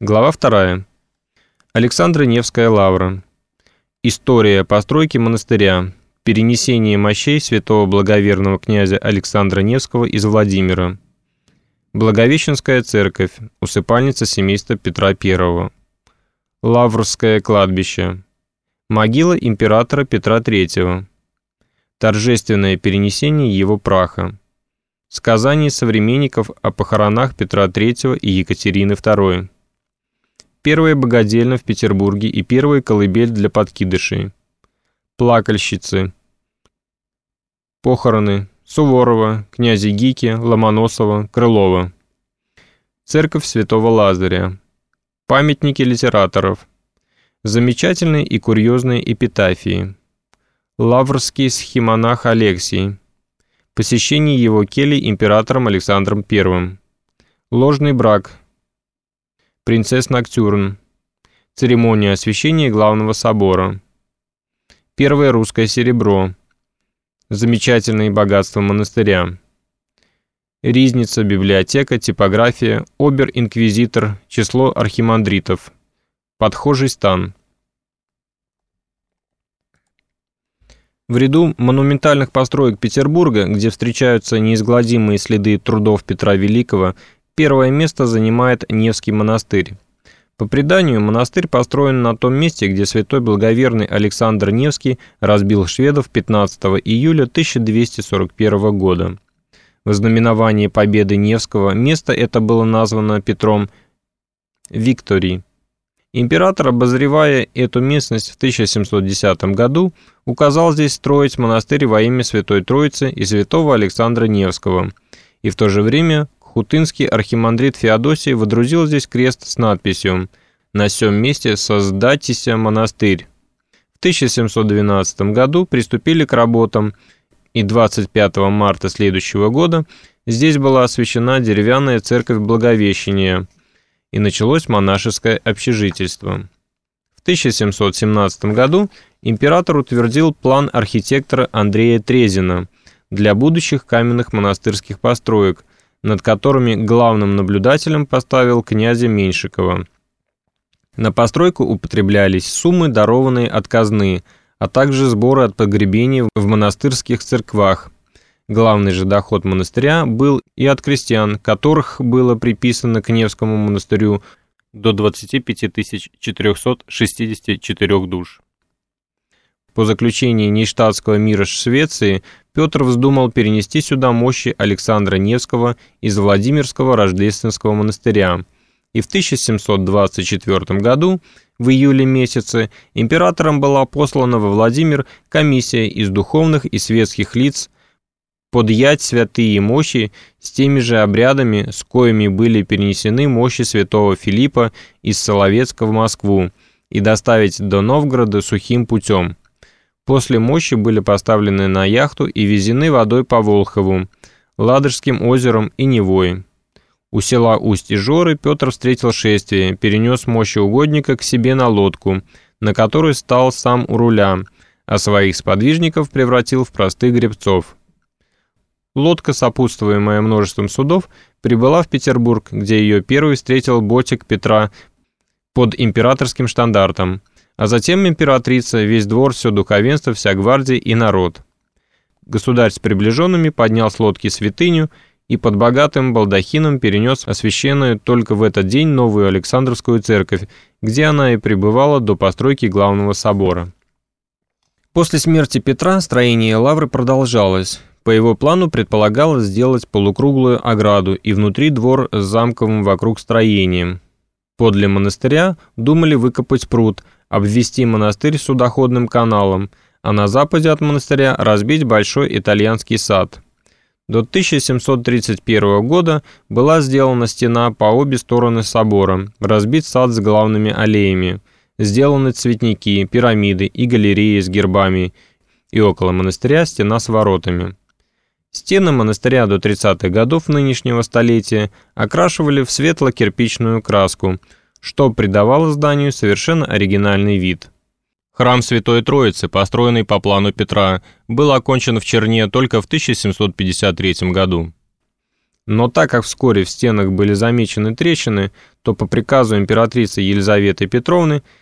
Глава 2. Александра Невская лавра. История постройки монастыря. Перенесение мощей святого благоверного князя Александра Невского из Владимира. Благовещенская церковь. Усыпальница семейства Петра I. Лаврское кладбище. Могила императора Петра III. Торжественное перенесение его праха. Сказание современников о похоронах Петра III и Екатерины II первая богадельня в Петербурге и первая колыбель для подкидышей. Плакальщицы. Похороны Суворова, князя Гики, Ломоносова, Крылова. Церковь Святого Лазаря. Памятники литераторов. Замечательные и курьезные эпитафии. Лаврский схемонах Алексий. Посещение его кельи императором Александром I. Ложный брак принцесс Ноктюрн, церемония освящения главного собора, первое русское серебро, замечательные богатства монастыря, ризница, библиотека, типография, обер-инквизитор, число архимандритов, подхожий стан. В ряду монументальных построек Петербурга, где встречаются неизгладимые следы трудов Петра Великого Первое место занимает Невский монастырь. По преданию, монастырь построен на том месте, где святой благоверный Александр Невский разбил шведов 15 июля 1241 года. В знаменовании победы Невского место это было названо Петром Викторий. Император, обозревая эту местность в 1710 году, указал здесь строить монастырь во имя Святой Троицы и святого Александра Невского, и в то же время хутынский архимандрит Феодосий водрузил здесь крест с надписью «На сём месте создатися монастырь». В 1712 году приступили к работам, и 25 марта следующего года здесь была освящена деревянная церковь Благовещения, и началось монашеское общежительство. В 1717 году император утвердил план архитектора Андрея Трезина для будущих каменных монастырских построек, над которыми главным наблюдателем поставил князя Меньшикова. На постройку употреблялись суммы, дарованные от казны, а также сборы от погребений в монастырских церквах. Главный же доход монастыря был и от крестьян, которых было приписано к Невскому монастырю до 25 464 душ. По заключении Нейштадтского мира с Швецией Петр вздумал перенести сюда мощи Александра Невского из Владимирского рождественского монастыря. И в 1724 году, в июле месяце, императором была послана во Владимир комиссия из духовных и светских лиц подъять святые мощи с теми же обрядами, с коими были перенесены мощи святого Филиппа из Соловецка в Москву, и доставить до Новгорода сухим путем. После мощи были поставлены на яхту и везены водой по Волхову, Ладожским озером и Невой. У села Усть-Ижоры Петр встретил шествие, перенес мощи угодника к себе на лодку, на которой стал сам у руля, а своих сподвижников превратил в простых гребцов. Лодка, сопутствуемая множеством судов, прибыла в Петербург, где ее первый встретил ботик Петра под императорским штандартом – а затем императрица, весь двор, все духовенство, вся гвардия и народ. Государь с приближенными поднял с лодки святыню и под богатым балдахином перенес освященную только в этот день новую Александровскую церковь, где она и пребывала до постройки главного собора. После смерти Петра строение лавры продолжалось. По его плану предполагалось сделать полукруглую ограду и внутри двор с замковым вокруг строением. Подле монастыря думали выкопать пруд – обвести монастырь судоходным каналом, а на западе от монастыря разбить большой итальянский сад. До 1731 года была сделана стена по обе стороны собора, разбит сад с главными аллеями, сделаны цветники, пирамиды и галереи с гербами, и около монастыря стена с воротами. Стены монастыря до 30-х годов нынешнего столетия окрашивали в светло-кирпичную краску – что придавало зданию совершенно оригинальный вид. Храм Святой Троицы, построенный по плану Петра, был окончен в Черне только в 1753 году. Но так как вскоре в стенах были замечены трещины, то по приказу императрицы Елизаветы Петровны